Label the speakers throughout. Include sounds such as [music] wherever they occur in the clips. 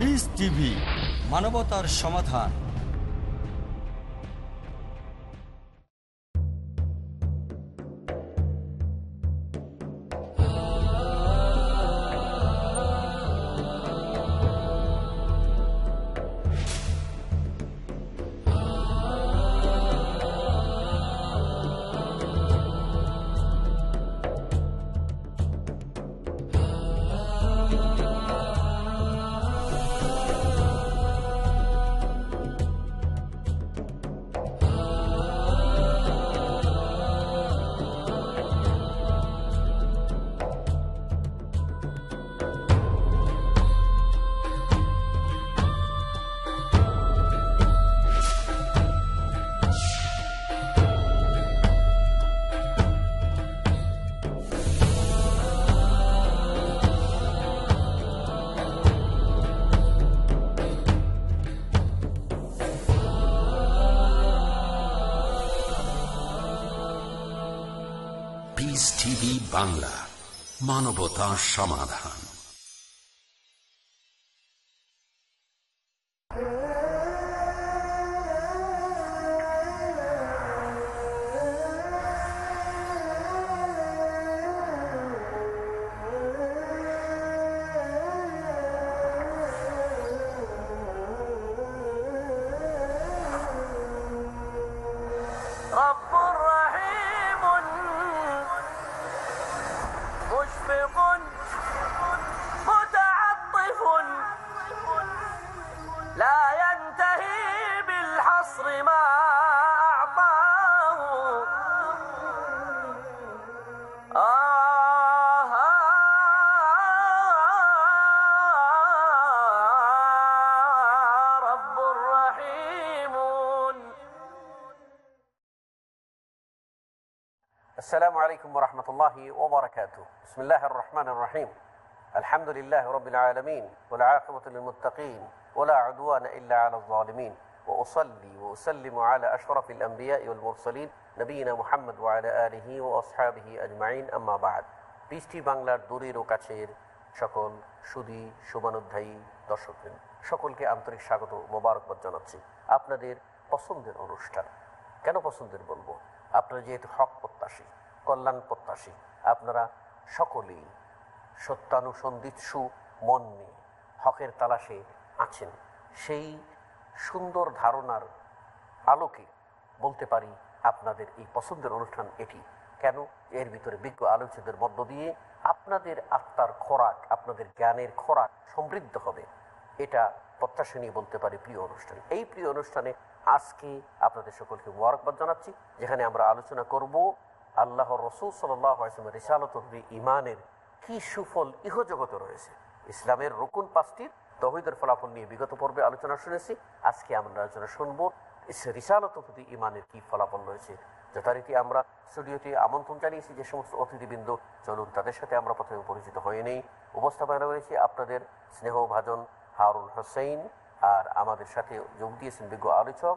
Speaker 1: Piece TV মানবতার সমাধান।
Speaker 2: বাংলা মানবতা সমাধান।
Speaker 3: السلام عليكم ورحمة الله وبركاته بسم الله الرحمن الرحيم الحمد لله رب العالمين والعاقبة للمتقين ولا عدوان إلا على الظالمين وأصلي وأسلم على أشرف الأنبياء والمرسلين نبينا محمد وعلى آله وأصحابه أجمعين أما بعد বৃষ্টি বাংলার দূরের ও কাছের সকল সুদী শুভানুধ্যায়ী দর্শকদের সকলকে আন্তরিক স্বাগত মোবারকবাদ জানাচ্ছি আপনাদের পছন্দের অনুষ্ঠান কেন পছন্দের বলবো আপনারা যেহেতু হক প্রত্যাশী কল্যাণ প্রত্যাশী। আপনারা সকলেই সত্যানুসন্ধিৎসু মন নিয়ে হকের তালাশে আছেন। সেই সুন্দর ধারণার আলোকে বলতে পারি আপনাদের এই পছন্দের অনুষ্ঠান এটি। কেন? এর ভিতরে বিজ্ঞ আলোচকদের মধ্য দিয়ে আপনাদের আত্মার খোরাক, আপনাদের জ্ঞানের খোরাক সমৃদ্ধ হবে। এটা প্রত্যাশা নিয়ে বলতে পারি প্রিয় অনুষ্ঠান। এই প্রিয় অনুষ্ঠানে আজকে আপনাদের সকলকে মোবারকবাদ জানাচ্ছি, যেখানে আমরা আলোচনা করব আল্লাহ রসুল সাল্লামের রিসালত ইমানের কি সুফল ইহজগতে রয়েছে? ইসলামের রকুন পাঁচটির তহিদের ফলাফল নিয়ে বিগত পর্বে আলোচনা শুনেছি। আজকে আমরা আলোচনা শুনব রিসালত ইমানের কি ফলাফল রয়েছে। যথারীতি আমরা স্টুডিওতে আমন্ত্রণ জানিয়েছি যে সমস্ত অতিথিবৃন্দ, চলুন তাদের সাথে আমরা প্রথমে পরিচিত হয়ে নেই। উপস্থাপনা রয়েছে আপনাদের স্নেহভাজন হারুন হোসেন আর আমাদের সাথে যোগ দিয়েছেন বিজ্ঞ আলোচক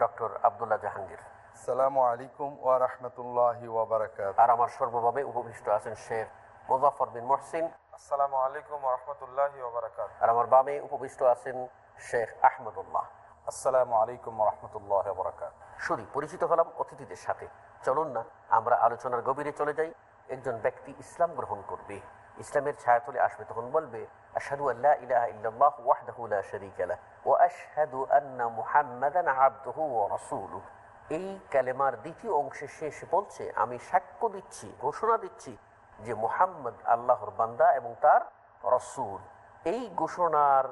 Speaker 3: ডক্টর আবদুল্লাহ জাহাঙ্গীর।
Speaker 4: আসসালামু আলাইকুম ওয়া রাহমাতুল্লাহি ওয়া বারাকাতুহু।
Speaker 3: আর আমার সর্বভাবে উপবিষ্ট আছেন শেখ মোজাফর বিন মহসিন।
Speaker 5: আসসালামু আলাইকুম রহমতুল্লাহি ওবরাকাত
Speaker 3: আর আমার বামে উপবিষ্ট আছেন শেখ আহমদুল্লাহ।
Speaker 4: আসসালামু আলাইকুম ওয়া রাহমাতুল্লাহি ওয়া বারাকাতুহু।
Speaker 3: শুধু পরিচিত হলাম অতিথিদের সাথে। চলুন না আমরা আলোচনার গভীরে চলে যাই। একজন ব্যক্তি ইসলাম গ্রহণ করবে। ইসলামের ছায়াতলে আসবে তখন বলবে আশহাদু আল্লাহ ইলাহা ইল্লাল্লাহ ওয়াহদাহু লা শারীকা লাহ ওয়া আশহাদু আন্না মুহাম্মাদান আবদুহু ওয়া রাসূলুহু। এই ক্যালেমার দ্বিতীয় অংশে শেষ বলছে আমি সাক্ষ্য দিচ্ছি, ঘোষণা দিচ্ছি যে মুহাম্মদ আল্লাহর বান্দা এবং তার রসুল। এই ঘোষণার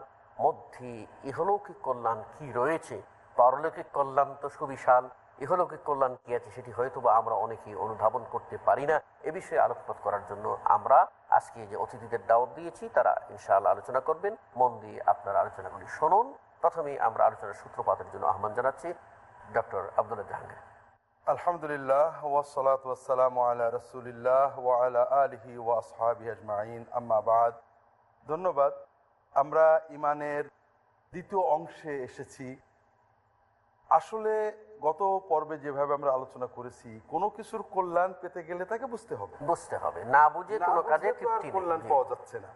Speaker 3: মধ্যে ইহলৌকিক কল্যাণ কি রয়েছে? পারলৌকিক কল্যাণ তো সুবিশাল, ইহলৌকিক কল্যাণ কি আছে সেটি হয়তো বা আমরা অনেকেই অনুধাবন করতে পারি না। এ বিষয়ে আলোকপাত করার জন্য আমরা আজকে যে অতিথিদের দাওয়াত দিয়েছি, তারা ইনশাআল্লাহ আলোচনা করবেন। মন দিয়ে আপনার আলোচনাগুলি শুনুন। প্রথমেই আমরা আলোচনার সূত্রপাতের জন্য আহ্বান জানাচ্ছি ডক্টর আবদুল্লাহ জাহাঙ্গীর।
Speaker 4: আলহামদুলিল্লাহ ওয়াসসালাতু ওয়াসসালামু আলা রাসূলিল্লাহ ওয়া আলা আলিহি ওয়া আসহাবিহি আজমাইন। আম্মা বাদ। ধন্যবাদ আমরা ইমানের দ্বিতীয় অংশে এসেছি। আসলে গত পর্বে যেভাবে আমরা আলোচনা করেছি কোনো কিছুর কল্যাণ পেতে গেলে তাকে বুঝতে হবে।
Speaker 3: বুঝতে হবে। না বুঝে কোনো কাজে
Speaker 4: কল্যাণ পাওয়া যাচ্ছে না।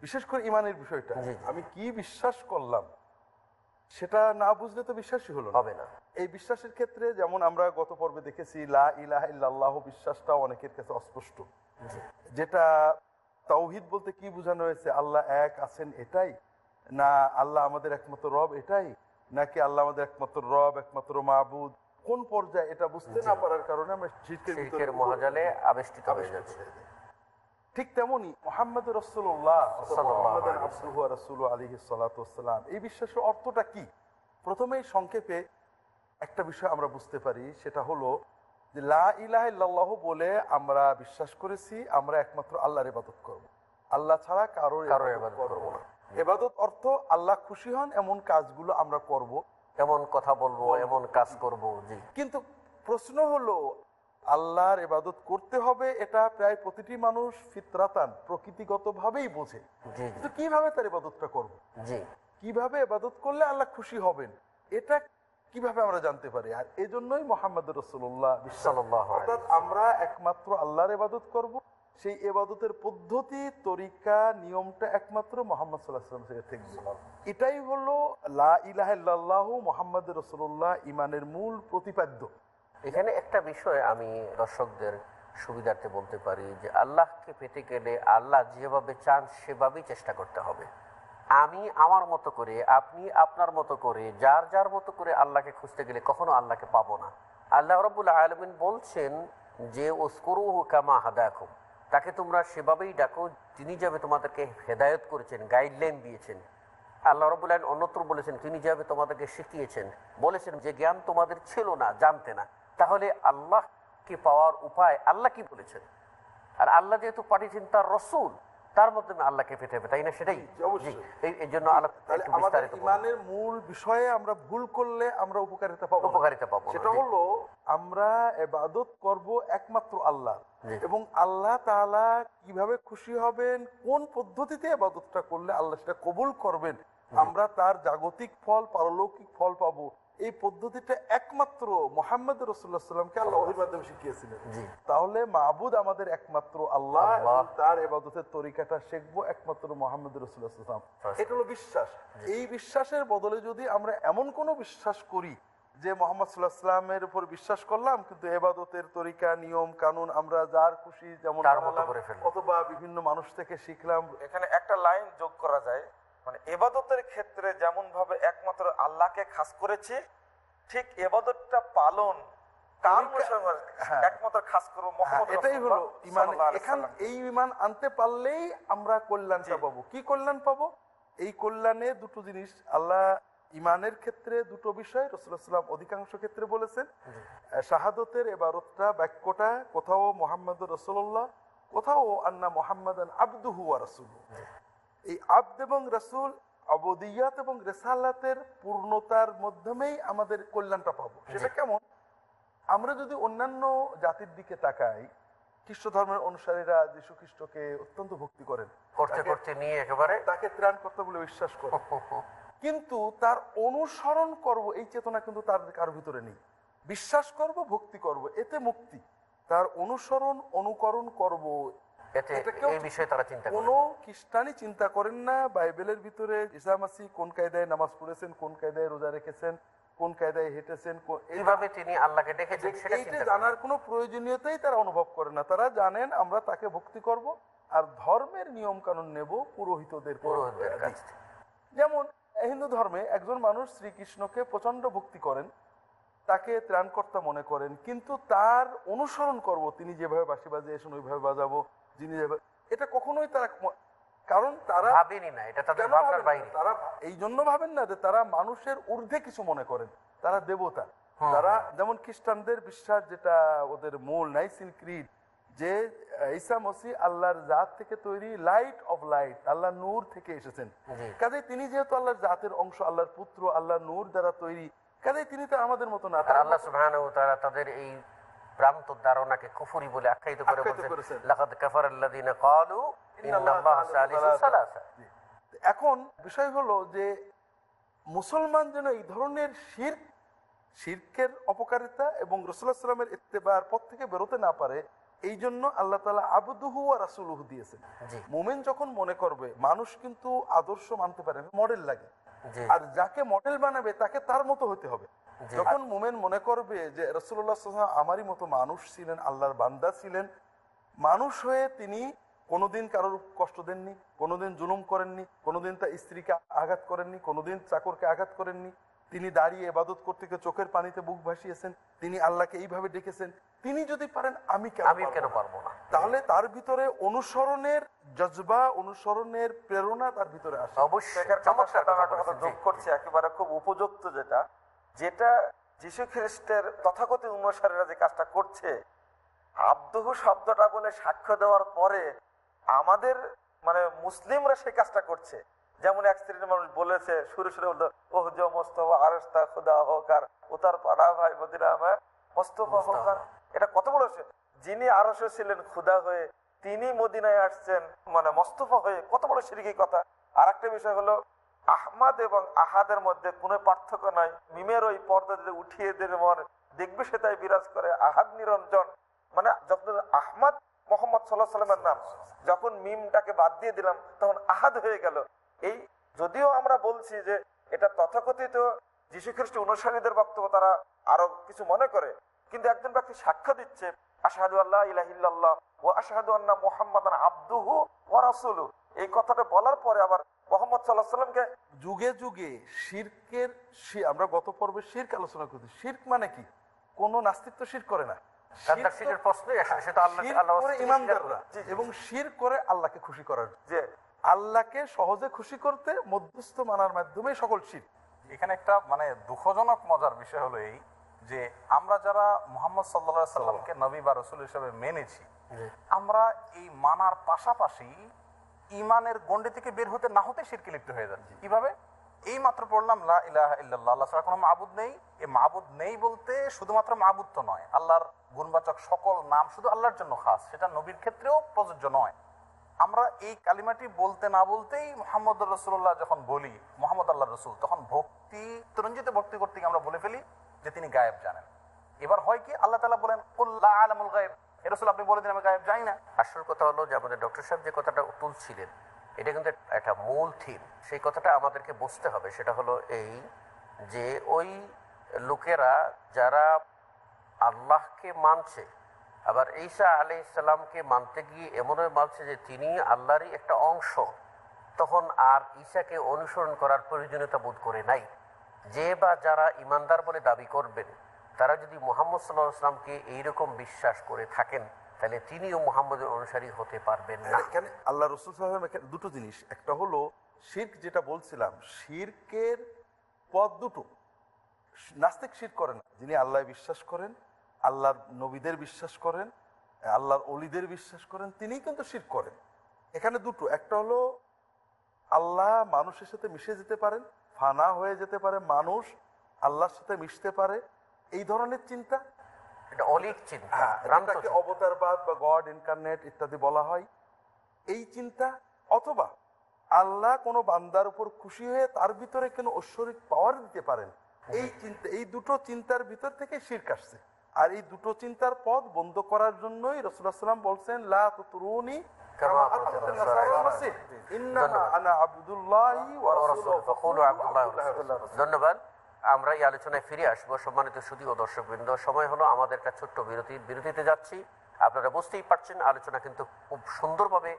Speaker 4: বিশেষ করে ইমানের বিষয়টা। আমি কি বিশ্বাস করলাম? সেটা না বুঝলে তো বিশ্বাসই হলো
Speaker 3: হবে না।
Speaker 4: এই বিশ্বাসের ক্ষেত্রে যেমন আমরা গত পর্বে দেখেছি লা ইলাহা ইল্লাল্লাহ বিশ্বাসটা অনেকের কাছে অস্পষ্ট। যেটা তাওহিদ বলতে কি বোঝানো হয়েছে? আল্লাহ এক আছেন এটাই? না আল্লাহ আমাদের একমাত্র রব এটাই? নাকি আল্লাহ আমাদের একমাত্র রব একমাত্র মাহবুদ কোন পর্যায়ে এটা বুঝতে না পারার কারণে আমরা
Speaker 3: মহাজালে আবেষ্টিত হয়ে যাচ্ছে।
Speaker 4: ঠিক তেমনি মোহাম্মদ রসুল্লাহ রসুল সালাতাম এই বিশ্বাসের অর্থটা কি? প্রথমেই সংক্ষেপে একটা বিষয় আমরা বুঝতে পারি সেটা হলো যে লা ইলাহ বলে আমরা বিশ্বাস করেছি আমরা একমাত্র আল্লাহর ইবাদত করব। আল্লাহ ছাড়া কারোর করব না। এবাদত অর্থ আল্লাহ খুশি হন এমন কাজগুলো আমরা করব।
Speaker 3: এমন কথা বলব এমন কাজ করব জি।
Speaker 4: কিন্তু প্রশ্ন হলো আল্লাহর এবাদত করতে হবে এটা প্রায় প্রতিটি মানুষ ফিতরাতান প্রকৃতিগত ভাবেই বোঝে কিন্তু কীভাবে তার ইবাদতটা করব। কীভাবে এবাদত করলে আল্লাহ খুশি হবেন? এটা কীভাবে আমরা জানতে পারি? আর এজন্যই মোহাম্মদ রসুল্লাহ অর্থাৎ আমরা একমাত্র আল্লাহর এবাদত করব। সেই এবাদতের পদ্ধতি তরিকা নিয়মটা একমাত্র মোহাম্মদ সাল্লাহাম থেকে থাকবে এটাই হলো লা ইলাহ মোহাম্মদ রসুল্লাহ ইমানের মূল প্রতিপাদ্য।
Speaker 3: এখানে একটা বিষয় আমি দর্শকদের সুবিধার্থে বলতে পারি যে আল্লাহকে পেতে গেলে আল্লাহ যেভাবে চান সেভাবেই চেষ্টা করতে হবে। আমি আমার মতো করে, আপনি আপনার মতো করে, যার যার মতো করে আল্লাহকে খুঁজতে গেলে কখনো আল্লাহকে পাবো না। আল্লাহ রবুল্লা আলমিন বলছেন যে ওস্করু কামা হাদাকুম। তাকে তোমরা সেভাবেই ডাকো, তিনি যাবে তোমাদেরকে হেদায়ত করেছেন, গাইডলাইন দিয়েছেন। আল্লাহ রবুল্লাহ অন্যত্র বলেছেন, তিনি যেভাবে তোমাদেরকে শিখিয়েছেন। বলেছেন যে, জ্ঞান তোমাদের ছিল না, জানতে না। তাহলে আল্লাহকে পাওয়ার উপায় আল্লাহ কি বলেছেন? আর আল্লাহ যেহেতু পাঠিয়েছেন তার রসুল তার মাধ্যমে আল্লাহকে পেতে হবে তাই না? সেটাই? এই- জন্য
Speaker 4: ইমানের মূল বিষয়ে আমরা ভুল করলে আমরা উপকারিতা পাবো
Speaker 3: উপকারিতা পাবো
Speaker 4: সেটা হলো আমরা এবাদত করব একমাত্র আল্লাহ। এবং আল্লাহ তাআলা কীভাবে খুশি হবেন কোন পদ্ধতিতে এবাদতটা করলে আল্লাহ সেটা কবুল করবেন আমরা তার জাগতিক ফল পারলৌকিক ফল পাবো। এই পদ্ধতিটা একমাত্র মোহাম্মদ রসুল্লাহ সাল্লামকে আল্লাহ ওহির মাধ্যমে শিখিয়েছিলেন তাহলে মাহবুদ আমাদের একমাত্র আল্লাহ। তার এবাদতের তরিকাটা শিখব একমাত্র মোহাম্মদ রসুল্লাহ সাল্লাম এটা হলো বিশ্বাস। এই বিশ্বাসের বদলে যদি আমরা এমন কোনো বিশ্বাস করি যে মোহাম্মদ সাল্লাহ সাল্লামের উপর বিশ্বাস করলাম কিন্তু এবাদতের তরিকা নিয়ম কানুন আমরা যার খুশি যেমন। অথবা বিভিন্ন মানুষ থেকে শিখলাম
Speaker 5: এখানে একটা লাইন যোগ করা যায়। মানে এবাদতের ক্ষেত্রে যেমন ভাবে একমাত্র আল্লাহকে খাস করেছি ঠিক এবাদতটা পালন
Speaker 4: হ্যাঁ।
Speaker 5: একমাত্র খাস করব
Speaker 4: হ্যাঁ, এটাই হলো ইমান। এখান এই ইমান আনতে পারলেই আমরা কল্যাণটা পাবো। কি কল্যাণ পাবো? এই কল্যাণে দুটো জিনিস। আল্লাহ ইমানের ক্ষেত্রে দুটো বিষয় অধিকাংশ ক্ষেত্রে বলেছেন। শাহাদতের এবারতটা বাক্যটা কোথাও মোহাম্মদ রসুল্লাহ কোথাও আন্না মোহাম্মদ আব্দুহু রসুল এই আব্দ এবং রসুল অবদিয়াত এবং রেসালাতের পূর্ণতার মাধ্যমেই আমাদের কল্যাণটা পাবো। সেটা কেমন? আমরা যদি অন্যান্য জাতির দিকে তাকাই খ্রিস্ট ধর্মের অনুসারীরা যীশু খ্রিস্টকে অত্যন্ত ভক্তি করেন।
Speaker 3: করতে করতে নিয়ে একেবারে
Speaker 4: তাকে ত্রাণ করতে বলে বিশ্বাস করে কিন্তু তার অনুসরণ করব এই চেতনা কিন্তু তার কার ভিতরে নেই। বিশ্বাস করব ভক্তি করব এতে মুক্তি। তার অনুসরণ অনুকরণ করব
Speaker 3: এই বিষয়ে তারা চিন্তা
Speaker 4: কোনো খ্রিস্টানই চিন্তা করেন না। বাইবেলের ভিতরে কোন কায়দায় নামাজ পড়েছেন কোন কায়দায় রোজা রেখেছেন কোন কায়দায় হেঁটেছেন
Speaker 3: তিনি আল্লাহকে ডেকেছেন সেটা
Speaker 4: জানার কোনো প্রয়োজনীয়তাই তারা অনুভব করে না। তারা জানেন আমরা তাকে ভক্তি করব আর ধর্মের নিয়ম কানুন নেব পুরোহিতদের
Speaker 3: পুরোহিতদের কাছ থেকে।
Speaker 4: যেমন হিন্দু ধর্মে একজন মানুষ শ্রীকৃষ্ণকে প্রচণ্ড ভক্তি করেন তাকে ত্রাণকর্তা মনে করেন কিন্তু তার অনুসরণ করব তিনি যেভাবে বাঁশি বাজিয়েছেন ওইভাবে বাজাবো। যিনি এটা কখনোই তারা কারণ তারা
Speaker 3: ভাবেনি না এটা তাদের ভাবনার বাইরে।
Speaker 4: তারা এই জন্য ভাবেন না যে তারা মানুষের ঊর্ধ্বে কিছু মনে করেন তারা দেবতা। তারা যেমন খ্রিস্টানদের বিশ্বাস যেটা ওদের মূল নাইসিন ক্রিড যে ঈসা মসি আল্লাহর জাত থেকে তৈরি লাইট অফ লাইট আল্লাহ নূর থেকে এসেছেন। কাজে তিনি যেহেতু আল্লাহর জাতের অংশ আল্লাহর পুত্র আল্লাহ নূর দ্বারা তৈরি কাজে তিনি তো আমাদের মতো না।
Speaker 3: আল্লাহ ওয়া তাদের এই ভ্রান্ত ধারণাকে কুফরি বলে আখ্যায়িত করে বলছেন
Speaker 4: করেছেন।
Speaker 3: লাকাদ কাফারাল্লাযীনা ক্বালু ইন্নাল্লাহা সালিসু সালাসা
Speaker 4: এখন বিষয় হলো যে মুসলমান যেন এই ধরনের শিরকের অপকারিতা এবং রসুল্লাহ সাল্লামের ইত্তেবার পথ থেকে বেরোতে না পারে এই জন্য আল্লাহ তালা আবুদুহু আর রাসুলহু দিয়েছেন। মোমেন যখন মনে করবে মানুষ কিন্তু আদর্শ মানতে পারে মডেল লাগে আর যাকে মডেল বানাবে তাকে তার মতো হতে হবে। যখন মোমেন মনে করবে যে রসুল্লাহ আমারই মতো মানুষ ছিলেন আল্লাহর বান্দা ছিলেন মানুষ হয়ে তিনি কোনোদিন কারোর কষ্ট দেননি কোনোদিন জুলুম করেননি কোনোদিন তার স্ত্রীকে আঘাত করেননি কোনোদিন চাকরকে আঘাত করেননি তিনি দাঁড়িয়ে এবাদত করতে গিয়ে চোখের পানিতে বুক ভাসিয়েছেন তিনি আল্লাহকে এইভাবে ডেকেছেন তিনি যদি পারেন আমি কেন
Speaker 3: আমি কেন পারব না?
Speaker 4: তাহলে তার ভিতরে অনুসরণের জজবা অনুসরণের প্রেরণা তার ভিতরে আসে।
Speaker 3: অবশ্যই।
Speaker 5: যোগ। করছি একেবারে খুব উপযুক্ত যেটা। যেটা যীশু খ্রিস্টের তথাকথিত অনুসারীরা যে কাজটা করছে আব্দহু শব্দটা বলে সাক্ষ্য দেওয়ার পরে আমাদের মানে মুসলিমরা সেই কাজটা করছে। যেমন এক শ্রেণির মানুষ বলেছে সুরে সুরে বলতো ওহ জো মোস্তফা আরেস্তা খুদা হোক আর উতার পাড়া ভাই মদিনা আমার মোস্তফা হোক আর এটা কত বড়? যিনি আরসে ছিলেন খুদা হয়ে তিনি মদিনায় আসছেন মানে মোস্তফা হয়ে কত বড় সিরিকি কথা। আর একটা বিষয় হলো আহমাদ এবং আহাদের মধ্যে কোনো পার্থক্য নাই। মিমের ওই পর্দা যদি উঠিয়ে মন দেখবে সে তাই বিরাজ করে। আহাদ নিরঞ্জন। মানে যখন আহমদ মোহাম্মদ সাল্লাহ সাল্লামের নাম, যখন মিমটাকে বাদ দিয়ে দিলাম, তখন আহাদ হয়ে গেল। এই যদিও আমরা বলছি যে এটা তথাকথিত যীশু খ্রিস্ট অনুসারীদের বক্তব্য, তারা আরও কিছু মনে করে, কিন্তু একজন ব্যক্তি সাক্ষ্য দিচ্ছে, আশাহাদু আল্লাহ ইলাহিল্লাহ ও আশাহাদু আন্না মোহাম্মদ আব্দুহু ও রাসুলু এই কথাটা বলার পরে আবার মোহাম্মদ সাল্লাহ সাল্লামকে
Speaker 4: যুগে যুগে শির্কের আমরা গত পর্বে শির্ক আলোচনা করছি। শির্ক মানে কি? কোন নাস্তিত্ব শির করে না। এবং শির করে আল্লাহকে খুশি করার।
Speaker 5: যে
Speaker 4: আল্লাহকে সহজে খুশি করতে মধ্যস্থ মানার মাধ্যমে সকল শির
Speaker 6: এখানে একটা মানে দুঃখজনক মজার বিষয় হলো এই যে আমরা যারা মোহাম্মদ সাল্লা সাল্লামকে নবী বা রসুল হিসেবে মেনেছি আমরা এই মানার পাশাপাশি ইমানের গন্ডি থেকে বের হতে না হতে শিরকে লিপ্ত হয়ে যাচ্ছি। কীভাবে? এই মাত্র পড়লাম লা ইলাহা ইল্লাল্লাহ আল্লাহ ছাড়া কোনো মাবুদ নেই। এই মাবুদ নেই বলতে শুধুমাত্র মাবুদ তো নয় আল্লাহর গুণবাচক সকল নাম শুধু আল্লাহর জন্য খাস সেটা নবীর ক্ষেত্রেও প্রযোজ্য নয়। আমরা এই কালিমাটি বলতে না বলতেই মোহাম্মদ রসুল্লাহ যখন বলি মোহাম্মদ আল্লাহ রসুল তখন ভক্তি তরঞ্জিত ভক্তি করতে গিয়ে আমরা বলে ফেলি যে তিনি গায়েব জানেন। এবার হয় কি? আল্লাহ তালা বলেন "কুল্লা আলামুল গায়েব। এ রসুল আপনি বলে দিন আমি গায়েব যাই না।
Speaker 3: আসল কথা হলো যে আমাদের ডক্টর সাহেব যে কথাটা তুলছিলেন, এটা কিন্তু একটা মূল থিম। সেই কথাটা আমাদেরকে বুঝতে হবে। সেটা হলো এই যে ওই লোকেরা যারা আল্লাহকে মানছে, আবার ঈসা আলি ইসলামকে মানতে গিয়ে এমনই মানছে যে তিনি আল্লাহরই একটা অংশ, তখন আর ঈশাকে অনুসরণ করার প্রয়োজনীয়তা বোধ করে নাই। যে বা যারা ইমানদার বলে দাবি করবেন তারা যদি মোহাম্মদ সাল্লাহ আসলামকে এইরকম বিশ্বাস করে থাকেন, তাহলে তিনিও মোহাম্মদের অনুসারী হতে পারবেন না।
Speaker 4: এখানে আল্লাহ রসুল দুটো জিনিস। একটা হলো শির্ক যেটা বলছিলাম, শির্কের পথ দুটো। নাস্তিক শির করে না। যিনি আল্লাহ বিশ্বাস করেন, আল্লাহর নবীদের বিশ্বাস করেন, আল্লাহর অলিদের বিশ্বাস করেন, তিনিই কিন্তু শির করেন। এখানে দুটো। একটা হলো আল্লাহ মানুষের সাথে মিশে যেতে পারেন, ফানা হয়ে যেতে পারে মানুষ, আল্লাহর সাথে মিশতে পারে এই ধরনের চিন্তা?
Speaker 3: এটা অলিক চিন্তা
Speaker 4: হ্যাঁ অবতারবাদ বা গড ইনকারনেট ইত্যাদি বলা হয়। এই চিন্তা অথবা আল্লাহ কোনো বান্দার উপর খুশি হয়ে তার ভিতরে কেন ঐশ্বরিক পাওয়ার দিতে পারেন? এই চিন্তা এই দুটো চিন্তার ভিতর থেকে শির্ক আসছে। আর এই দুটো চিন্তার পথ বন্ধ করার জন্যই রসুল্লাহ সাল্লাম বলছেন লা রাসূলুহু।
Speaker 3: ধন্যবাদ। আমরা এই আলোচনায় ফিরে আসব। সম্মানিত সুদী ও দর্শকবৃন্দ সময় হলো আমাদের একটা ছোট্ট বিরতি। বিরতিতে যাচ্ছি। আপনারা বুঝতেই পারছেন আলোচনা কিন্তু খুব সুন্দরভাবে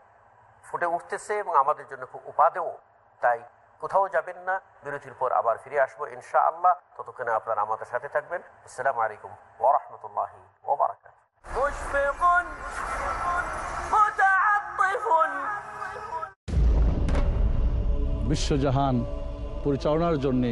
Speaker 3: ফুটে উঠতেছে এবং আমাদের জন্য খুব উপাদেও তাই কোথাও যাবেন না বিরতির পর আবার ফিরে আসব ইনশা আল্লাহ ততক্ষণে আপনারা আমাদের সাথে থাকবেন। আসসালামু আলাইকুম ওরহমতুল্লাহ
Speaker 7: বিশ্বজাহান পরিচালনার জন্যে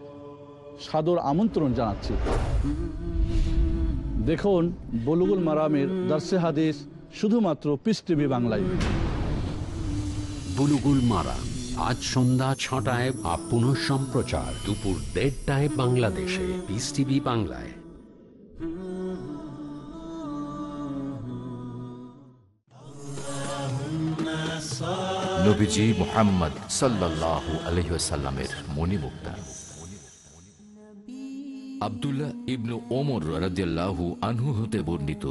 Speaker 7: সাদর আমন্ত্রণ জানাচ্ছি। দেখুন বলুগুল মারামের দর্শে হাদিস শুধুমাত্র পিস টিভি বাংলায়।
Speaker 2: বুলুগুল মারা আজ সন্ধ্যা ছটায় বা পুনঃ সম্প্রচার দুপুর দেড়টায় বাংলাদেশে পিস টিভি বাংলায়।
Speaker 8: নবীজি মোহাম্মদ সাল্লাহ আলহিসাল্লামের মণিমুক্তা। আবদুল্লাহ ইবনু ওমর রাজিয়াল্লাহু আনহু হতে বর্ণিত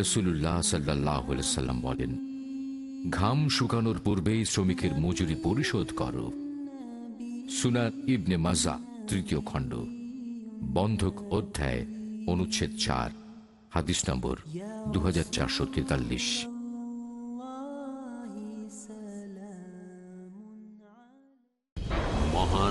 Speaker 8: রসুল্লাহ সাল্লাহ সাল্লাম বলেন, ঘাম শুকানোর পূর্বেই শ্রমিকের মজুরি পরিশোধ করো। সুনার ইবনে মাজা, তৃতীয় খণ্ড, বন্ধক অধ্যায়, অনুচ্ছেদ চার, হাদিস নম্বর দু হাজার চারশো তেতাল্লিশ।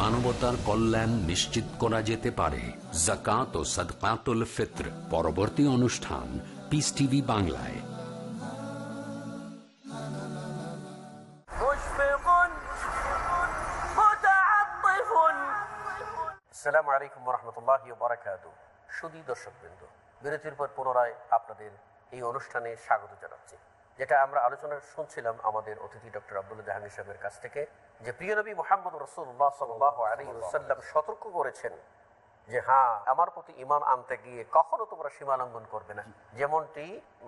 Speaker 2: মানবতার কল্যাণ নিশ্চিত করা যেতে পারে। জাকাত ও সদকাতুল ফিত্র পরবর্তী অনুষ্ঠান পিস টিভি বাংলায়।
Speaker 3: আসসালামু আলাইকুম রহমতুল্লাহ বারাকাত সুদী দর্শকবৃন্দ বিরতির পর পুনরায় আপনাদের এই অনুষ্ঠানে স্বাগত জানাচ্ছি। যেটা আমরা আলোচনা শুনছিলাম আমাদের অতিথি ডক্টর আব্দুল্লাহ জাহাঙ্গীর সাহেবের কাছ থেকে যে প্রিয় নবী মোহাম্মদ রসুল্লাহ সাল্লাহ আলী সতর্ক করেছেন যে হ্যাঁ আমার প্রতি ইমান আনতে গিয়ে কখনো তোমরা সীমা লঙ্ঘন করবে না। যেমনটি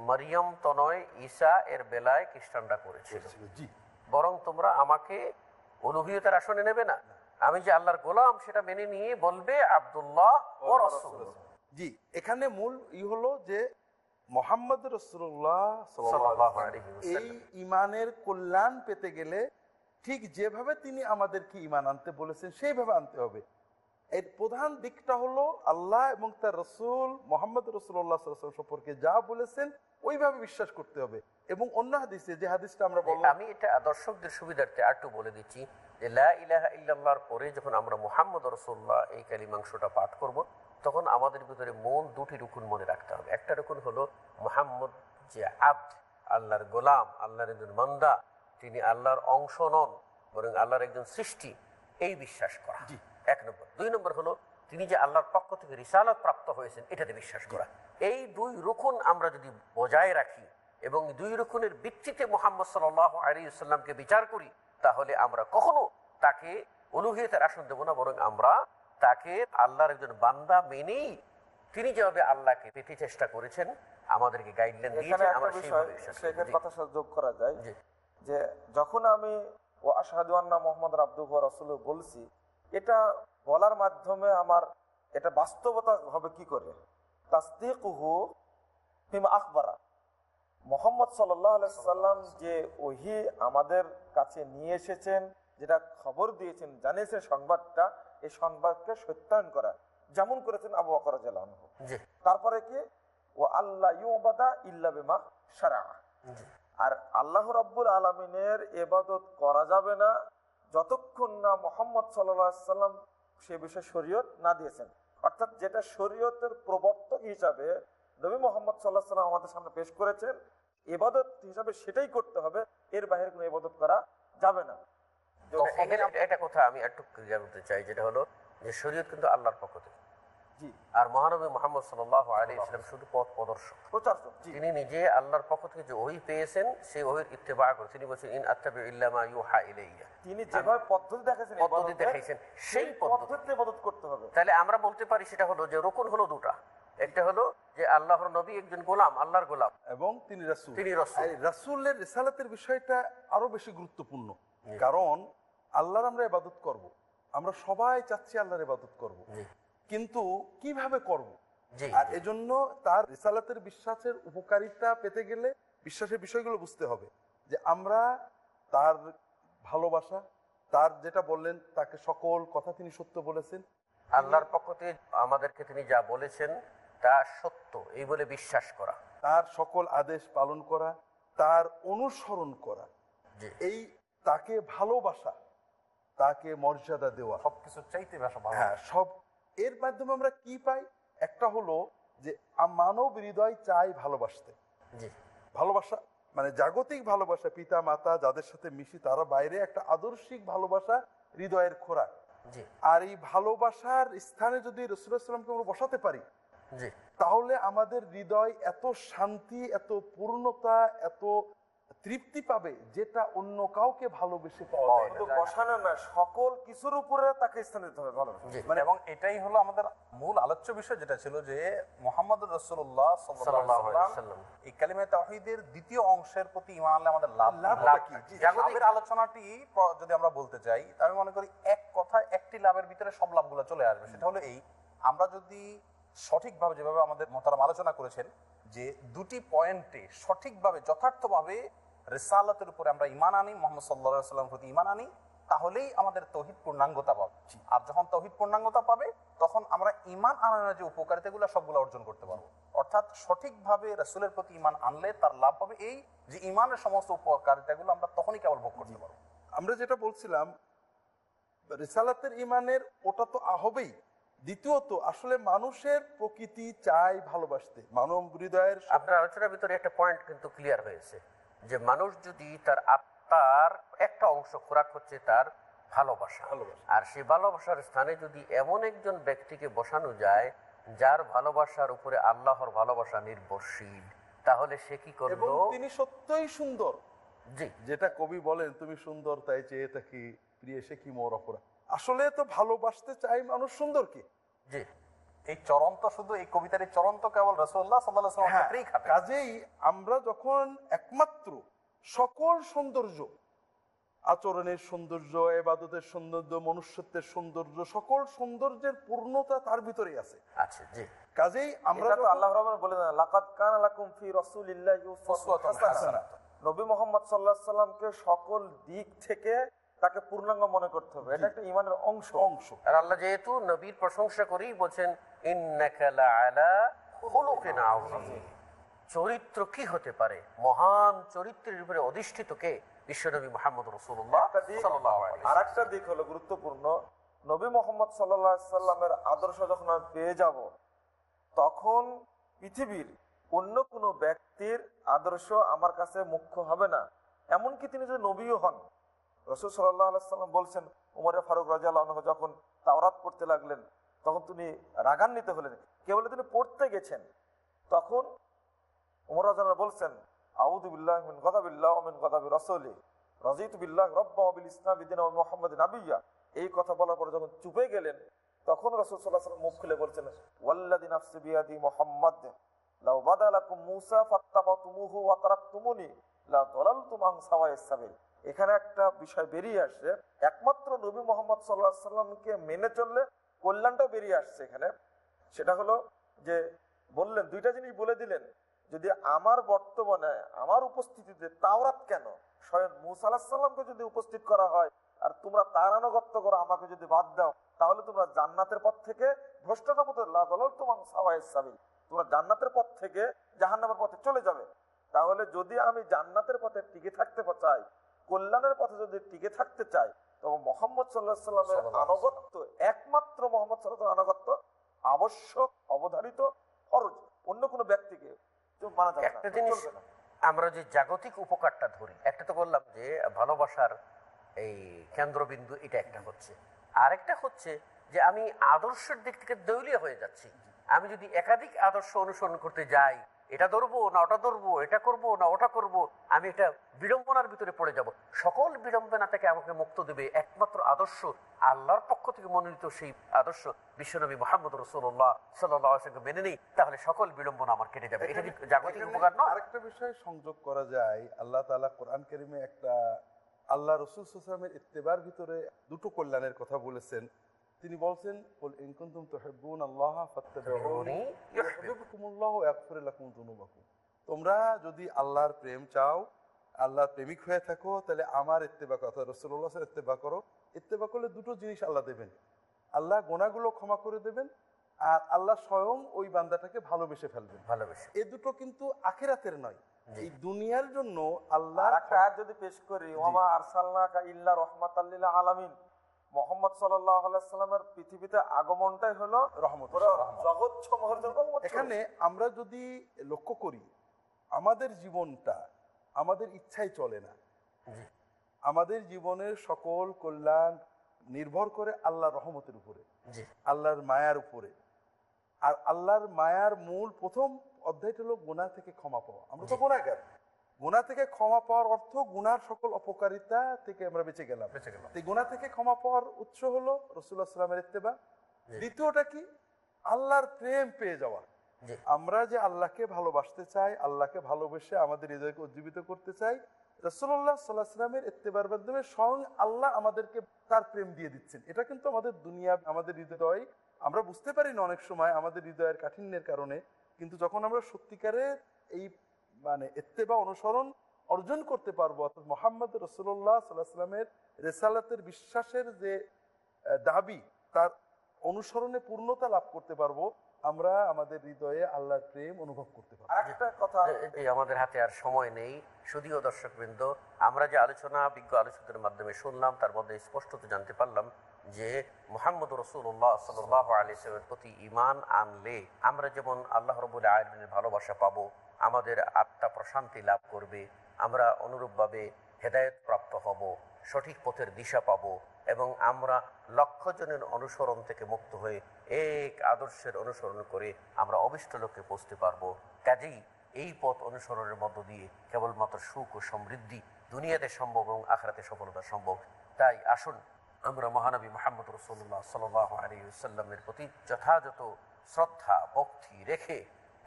Speaker 3: মারিয়াম তনয় ঈসা এর বেলায় খ্রিস্টানরা করেছিল।
Speaker 4: জি।
Speaker 3: বরং তোমরা আমাকে অনুভূয়তার আসনে নেবে না। আমি যে আল্লাহর গোলাম সেটা মেনে নিয়ে বলবে আব্দুল্লাহ ও রসুল।
Speaker 4: জি এখানে মূল ই হলো যে মোহাম্মদ রসুল্লাহ এই ইমানের কল্যাণ পেতে গেলে ঠিক যেভাবে তিনি আমাদেরকে ইমান আনতে বলেছেন সেইভাবে আনতে হবে। এর প্রধান দিকটা হলো আল্লাহ এবং তার রসুল মোহাম্মদ রসুল্লাহ সম্পর্কে যা বলেছেন ওইভাবে বিশ্বাস করতে হবে। এবং অন্য হাদিসে যে হাদিসটা আমরা বললাম
Speaker 3: আমি এটা দর্শকদের সুবিধার্থে আর একটু বলে দিচ্ছি যে লা ইলাহা ইল্লাল্লাহর পরে যখন আমরা মোহাম্মদ রসুল্লাহ এই কালিমাংশটা পাঠ করব তখন আমাদের ভিতরে মন দুটি রুকুন মনে রাখতে হবে। একটা রুকুন হলো মুহাম্মদ যে আব্দ আল্লাহর গোলাম আল্লাহর একজন মন্দা তিনি আল্লাহর অংশ নন বরং আল্লাহর একজন সৃষ্টি। এই বিশ্বাস করা। এক নম্বর। দুই নম্বর হলো তিনি যে আল্লাহর পক্ষ থেকে রিসালত প্রাপ্ত হয়েছেন এটাতে বিশ্বাস করা। এই দুই রুকুন আমরা যদি বজায় রাখি এবং দুই রুকুনের ভিত্তিতে মোহাম্মদ সাল আলী সাল্লামকে বিচার করি তাহলে আমরা কখনো তাকে অনুহিতের আসন দেবো না বরং আমরা তাকে আল্লাহর একজন বান্দা মেনেই তিনি যেভাবে আল্লাহকে পেতে চেষ্টা করেছেন আমাদেরকে গাইডলাইন দিয়েছেন আমরা সেইভাবে
Speaker 5: শেখের কথা যোগ করা যায় যে যখন আমি ও আশাহাদু আন্না মোহাম্মদ আব্দুহ রসুল বলছি এটা বলার মাধ্যমে আমার এটা বাস্তবতা হবে কি করে? তাসদিকুহু ফিমা আখবারা। মোহাম্মদ সাল্লাম যে ওহি আমাদের কাছে নিয়ে এসেছেন যেটা খবর দিয়েছেন জানিয়েছেন সংবাদটা এই সংবাদকে সত্যায়ন করা যেমন করেছেন আবু।
Speaker 3: জি।
Speaker 5: তারপরে কি? ও আল্লাহ ইউবাদা ইল্লা বিমা সারা আর আল্লাহ রাব্বুল আলমিনের এবাদত করা যাবে না যতক্ষণ না মোহাম্মদ সাল্লাম সে বিষয়ে শরীয়ত না দিয়েছেন। অর্থাৎ যেটা শরীয়তের প্রবর্তক হিসাবে নবী মোহাম্মদ সাল্লাহ সাল্লাম আমাদের সামনে পেশ করেছেন এবাদত হিসাবে সেটাই করতে হবে এর বাইরে কোনো এবাদত করা যাবে না।
Speaker 3: এখানে একটা কথা আমি একটু ক্লিয়ার করতে চাই যেটা হলো যে শরীয়ত কিন্তু আল্লাহর পক্ষ থেকে। আর মহানবী মোহাম্মদ সাল আলী ইসলাম শুধু পথ প্রদর্শক। তিনি নিজে আল্লাহর পক্ষ থেকে যে ওহি পেয়েছেন সেই ওহির ইত্তেবা করে তিনি বলছেন ইন আত্তাবি ইল্লামা ইউহা ইলাইয়া।
Speaker 5: তিনি যেভাবে পদ্ধতি দেখাচ্ছেন
Speaker 3: পদ্ধতি দেখাইছেন, সেই
Speaker 5: সেই
Speaker 3: পদ্ধতি।
Speaker 5: পদ্ধতিতে ইবাদত করতে হবে।
Speaker 3: তাহলে আমরা বলতে পারি সেটা হলো যে রুকুন হলো দুটা। একটা হলো যে আল্লাহর নবী একজন গোলাম আল্লাহর গোলাম।
Speaker 4: এবং তিনি রাসূল।
Speaker 3: তিনি রাসূল।
Speaker 4: রাসূলের রিসালাতের বিষয়টা আরও বেশি গুরুত্বপূর্ণ। কারণ আল্লাহর আমরা এবাদত করব। আমরা সবাই চাচ্ছি আল্লাহর ইবাদত করব। কিন্তু কীভাবে করব। আর এজন্য তার রিসালাতের বিশ্বাসের উপকারিতা পেতে গেলে বিশ্বাসের বিষয়গুলো বুঝতে হবে যে আমরা তার ভালোবাসা তার যেটা বললেন তাকে সকল কথা তিনি সত্য বলেছেন।
Speaker 3: আল্লাহর পক্ষ থেকে আমাদেরকে তিনি যা বলেছেন তা সত্য। এই বলে বিশ্বাস করা।
Speaker 4: তার সকল আদেশ পালন করা তার অনুসরণ করা। এই তাকে ভালোবাসা তাকে মর্যাদা দেওয়া।
Speaker 6: সবকিছু চাইতে
Speaker 4: হ্যাঁ সব এর মাধ্যমে আমরা কি পাই? একটা হলো যে মানব হৃদয় চাই ভালোবাসতে। ভালোবাসা মানে জাগতিক ভালোবাসা পিতা মাতা যাদের সাথে মিশি তারা বাইরে একটা আদর্শিক ভালোবাসা হৃদয়ের খোরাক। আর এই ভালোবাসার স্থানে যদি রসুলামকে আমরা বসাতে পারি তাহলে আমাদের হৃদয় এত শান্তি এত পূর্ণতা এত তৃপ্তি পাবে যেটা অন্য কাউকে ভালোবেসে পাওয়া যায়
Speaker 5: বসানো না সকল কিছুর উপরে তাকে স্থান দিতে হবে ভালো
Speaker 6: মানে এবং এটাই হলো আমাদের মূল আলোচ্য বিষয় যেটা ছিল যে মোহাম্মদ রসুল্লাহ। এই কালিমে তাহিদের দ্বিতীয় অংশের প্রতি ইমান আনলে আমাদের লাভ লাভ
Speaker 4: কি?
Speaker 6: কি? লাভের আলোচনাটি যদি আমরা বলতে চাই আমি মনে করি এক কথা একটি লাভের ভিতরে সব লাভগুলো চলে আসবে সেটা হলো এই আমরা যদি সঠিকভাবে যেভাবে আমাদের মোতারাম আলোচনা করেছেন যে দুটি পয়েন্টে সঠিকভাবে যথার্থভাবে রেসালতের উপরে আমরা ইমান আনি মোহাম্মদ সাল্লাহ সাল্লাম প্রতি ইমান আনি তাহলেই আমাদের তহিদ পূর্ণাঙ্গতা পাবে। আর যখন তহিদ পূর্ণাঙ্গতা পাবে তখন আমরা ইমান আনানোর যে উপকারিতাগুলো সবগুলো অর্জন করতে পারব। অর্থাৎ সঠিকভাবে রসুলের প্রতি ইমান আনলে তার লাভ হবে এই যে ইমানের সমস্ত উপকারিতাগুলো আমরা তখনই কেবল ভোগ করতে পারব।
Speaker 4: আমরা যেটা বলছিলাম রিসালাতের ইমানের ওটা তো হবেই। দ্বিতীয়ত আসলে মানুষের প্রকৃতি চায় ভালোবাসতে। মানব হৃদয়ের
Speaker 3: আপনার আলোচনার ভিতরে একটা পয়েন্ট কিন্তু ক্লিয়ার হয়েছে যে মানুষ যদি তার আত্মার একটা অংশ খোরাক হচ্ছে তার ভালোবাসা। আর সেই ভালোবাসার স্থানে যদি এমন একজন ব্যক্তিকে বসানো যায় যার ভালোবাসার উপরে আল্লাহর ভালোবাসা নির্ভরশীল তাহলে সে কি করল?
Speaker 4: তিনি সত্যই সুন্দর।
Speaker 3: জি।
Speaker 4: যেটা কবি বলেন তুমি সুন্দর তাই চেয়ে থাকি প্রিয় সে কি মোর অপরাধ? আসলে তো ভালোবাসতে চাই মানুষ সুন্দরকে
Speaker 3: জি।
Speaker 6: এই চরন্ত শুধু এই কবিতার এই চরন্ত কেবল সাল্লাহ খাটে।
Speaker 4: কাজেই আমরা যখন একমাত্র সকল সৌন্দর্য আচরণের সৌন্দর্য এবাদতের সৌন্দর্য মনুষ্যত্বের সৌন্দর্য সকল সৌন্দর্যের পূর্ণতা তার ভিতরেই আছে।
Speaker 3: আচ্ছা জি।
Speaker 4: কাজেই আমরা
Speaker 5: তো আল্লাহ রহমান বলে লাকাদ কান লাকুম ফি রাসূলিল্লাহি উসওয়াতুন হাসানাহ নবী মোহাম্মদ সাল্লাল্লাহু আলাইহি সাল্লামকে সকল দিক থেকে তাকে পূর্ণাঙ্গ মনে করতে হবে। এটা একটা ইমানের অংশ।
Speaker 4: অংশ।
Speaker 3: আর আল্লাহ যেহেতু নবীর প্রশংসা করেই বলছেন। চরিত্র কি হতে পারে? মহান চরিত্রের উপরে অধিষ্ঠিত কে? বিশ্বনবী মোহাম্মদ রসুল্লাহ
Speaker 5: আর একটা দিক হলো গুরুত্বপূর্ণ। নবী মোহাম্মদ সাল্লামের আদর্শ যখন আমি পেয়ে যাব তখন পৃথিবীর অন্য কোনো ব্যক্তির আদর্শ আমার কাছে মুখ্য হবে না। এমনকি তিনি যদি নবীও হন রসুল সাল্লাহ সাল্লাম বলছেন উমরে ফারুক রাজা যখন তাওরাত পড়তে লাগলেন, তখন তিনি রাগান্বিত হলেন। কেবল তিনি পড়তে গেছেন? তখন উমর রাজা বলছেন আউদুবিল্লাহ ইসলাম নাবিয়া এই কথা বলার পরে যখন চুপে গেলেন, তখন রসুল মুখ খুলে বলছেন ওয়াল্লাদিন মোহাম্মদ মুসা লা এখানে একটা বিষয় বেরিয়ে আসছে। একমাত্র নবী মোহাম্মদ সাল্লাহ সাল্লামকে মেনে চললে কল্যাণটাও বেরিয়ে আসছে এখানে। সেটা হলো যে বললেন, দুইটা জিনিস বলে দিলেন, যদি আমার বর্তমানে, আমার উপস্থিতিতে তাওরাত কেন? স্বয়ং মুসা আলাহিসাল্লামকে যদি উপস্থিত করা হয় আর তোমরা তার আনুগত্য করো, আমাকে যদি বাদ দাও, তাহলে তোমরা জান্নাতের পথ থেকে ভ্রষ্টতা পথে লাদলাল তোমার সাওয়াইস সাবিল। তোমরা জান্নাতের পথ থেকে জাহান্নামের পথে চলে যাবে। তাহলে যদি আমি জান্নাতের পথে টিকে থাকতে চাই কল্যাণের পথে যদি টিকে থাকতে চাই তবে মোহাম্মদ সাল্লাহ সাল্লামের আনুগত্য একমাত্র মোহাম্মদ সাল্লাহ আনুগত্য আবশ্যক অবধারিত ফরজ। অন্য কোনো ব্যক্তিকে মানা যাবে
Speaker 3: একটা জিনিস আমরা যে জাগতিক উপকারটা ধরি একটা তো বললাম যে ভালোবাসার এই কেন্দ্রবিন্দু এটা একটা হচ্ছে। আরেকটা হচ্ছে যে আমি আদর্শের দিক থেকে দলীয় হয়ে যাচ্ছি। আমি যদি একাধিক আদর্শ অনুসরণ করতে যাই এটা ধরবো না ওটা ধরবো এটা করব না ওটা করব আমি এটা বিড়ম্বনার ভিতরে পড়ে যাব। সকল বিড়ম্বনা থেকে আমাকে মুক্ত দেবে একমাত্র আদর্শ আল্লাহর পক্ষ থেকে মনোনীত সেই আদর্শ বিশ্বনবী মোহাম্মদ রসুল্লাহ সাল্লাহ মেনে নেই তাহলে সকল বিড়ম্বনা আমার কেটে যাবে। এটা জাগতিক উপকার নয়?
Speaker 4: আরেকটা বিষয় সংযোগ করা যায় আল্লাহ তালা কোরআন কেরিমে একটা আল্লাহ রসুল সুসলামের ইত্তেবার ভিতরে দুটো কল্যাণের কথা বলেছেন। তিনি বলছেন "কুল ইন কুনতুম তুহিব্বুন আল্লাহ ফাত্তাবিউনি ইউহিব্বুকুমুল্লাহ ওয়া ইয়াগফির লাকুম যুনুবাকুম। তোমরা যদি আল্লাহর প্রেম চাও আল্লাহর প্রেমিক হয়ে থাকো তাহলে আমার ইত্তেবা কথা রসুল্লাহ ইত্তেবা করো। ইত্তেবা করলে দুটো জিনিস আল্লাহ দেবেন। আল্লাহ গোনাগুলো ক্ষমা করে দেবেন আর আল্লাহ স্বয়ং ওই বান্দাটাকে ভালোবেসে ফেলবেন।
Speaker 3: ভালোবেসে।
Speaker 4: এ দুটো কিন্তু আখেরাতের নয়। এই দুনিয়ার জন্য আল্লাহ
Speaker 5: যদি পেশ করি ওমা আরসালনাকা ইল্লা রাহমাতাল লিল আলামিন। মোহাম্মদ সাল্লামের পৃথিবীতে আগমনটাই হলো
Speaker 4: রহমত।
Speaker 5: জগৎ
Speaker 4: এখানে আমরা যদি লক্ষ্য করি আমাদের জীবনটা আমাদের ইচ্ছাই চলে না। আমাদের জীবনের সকল কল্যাণ নির্ভর করে আল্লাহর রহমতের উপরে আল্লাহর মায়ার উপরে। আর আল্লাহর মায়ার মূল প্রথম অধ্যায়টা হলো গোনা থেকে ক্ষমা পাওয়া। আমরা তো গুণাগার গুণা থেকে ক্ষমা পাওয়ার অর্থ গুনার সকল অপকারিতা থেকে আমরা বেঁচে গেলাম।
Speaker 6: বেঁচে গেলাম।
Speaker 4: এই গুণা থেকে ক্ষমা পাওয়ার উৎস হলো রসুল্লাহ সাল্লামের ইত্তেবা। দ্বিতীয়টা কি? আল্লাহর প্রেম পেয়ে যাওয়া। আমরা যে আল্লাহকে ভালোবাসতে চাই আল্লাহকে ভালোবেসে আমাদের হৃদয়কে উজ্জীবিত করতে চাই রসুল্লাহ সাল্লাহ সাল্লামের ইত্তেবার মাধ্যমে স্বয়ং আল্লাহ আমাদেরকে তার প্রেম দিয়ে দিচ্ছেন। এটা কিন্তু আমাদের দুনিয়া আমাদের হৃদয় আমরা বুঝতে পারি না অনেক সময় আমাদের হৃদয়ের কাঠিন্যের কারণে। কিন্তু যখন আমরা সত্যিকারের এই মানে এত্তেবা অনুসরণ অর্জন করতে পারব। অর্থাৎ মোহাম্মদ রসুল্লাহ সাল্লাহ সাল্লামের রেসালাতের বিশ্বাসের যে দাবি তার অনুসরণে পূর্ণতা লাভ করতে পারব আমরা আমাদের হৃদয়ে আল্লাহর প্রেম অনুভব করতে পারব।
Speaker 5: আরেকটা কথা
Speaker 3: এই আমাদের হাতে আর সময় নেই। শুধুও দর্শকবৃন্দ আমরা যে আলোচনা বিজ্ঞ আলোচকদের মাধ্যমে শুনলাম তার মধ্যে স্পষ্টত জানতে পারলাম যে মোহাম্মদ রসুল্লাহ সাল্লাহ আলিসের প্রতি ইমান আনলে আমরা যেমন আল্লাহ রবুল আলমিনের ভালোবাসা পাবো আমাদের আত্মা প্রশান্তি লাভ করবে, আমরা অনুরূপভাবে হেদায়ত প্রাপ্ত হব, সঠিক পথের দিশা পাব এবং আমরা লক্ষ্য জনের অনুসরণ থেকে মুক্ত হয়ে এক আদর্শের অনুসরণ করে আমরা অবিষ্ট লক্ষ্যে পৌঁছতে পারব। কাজেই এই পথ অনুসরণের মধ্য দিয়ে কেবলমাত্র সুখ ও সমৃদ্ধি দুনিয়াতে সম্ভব এবং আখরাতে সফলতা সম্ভব। তাই আসুন, আমরা মহানবী মোহাম্মদ রসুল্লাহ সাল্লাহ আলিয়াল্লামের প্রতি যথাযথ শ্রদ্ধা, ভক্তি রেখে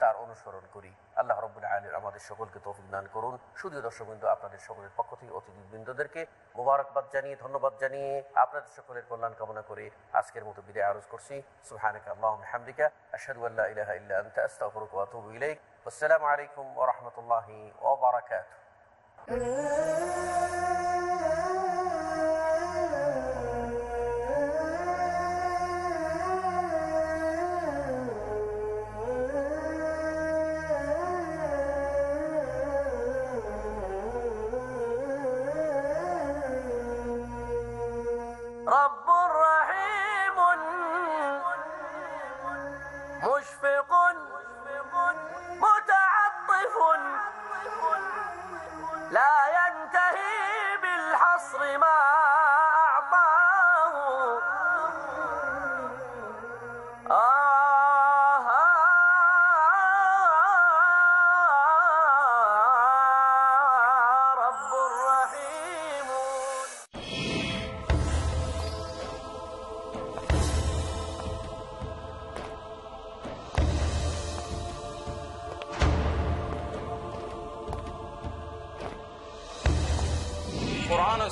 Speaker 3: তার অনুসরণ করি। আল্লাহ রব্বুল আলীর আমাদের সকলকে তৌফিক দান করুন। শুধু দর্শকবৃন্দ, আপনাদের সকলের পক্ষ থেকে অতিথিবৃন্দদেরকে মোবারকবাদ জানিয়ে, ধন্যবাদ জানিয়ে আপনাদের সকলের কল্যাণ কামনা করে আজকের মতো বিদায় আরজ করছি। সুহানিকা আল্লাহ হামদিকা, আশহাদু আল্লা ইলাহা আসসালামু আলাইকুম ওয়া রাহমাতুল্লাহি ওয়া বারাকাতুহু। [laughs]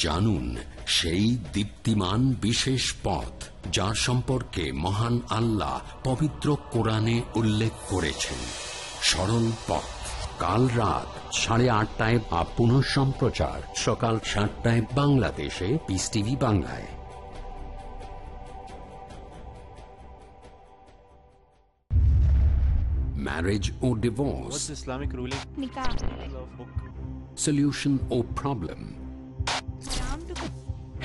Speaker 2: জানুন সেই দীপ্তিমান বিশেষ পথ যার সম্পর্কে মহান আল্লাহ পবিত্র কোরআনে উল্লেখ করেছেন। সরল পথ। কাল রাত সাড়ে আটটায় বা পুনঃ সম্প্রচার। সকাল সাতটায় বাংলাদেশে পিস টিভি বাংলায়। Marriage or divorce?
Speaker 9: What's Islamic ruling?
Speaker 10: Nikah.
Speaker 2: solution or problem?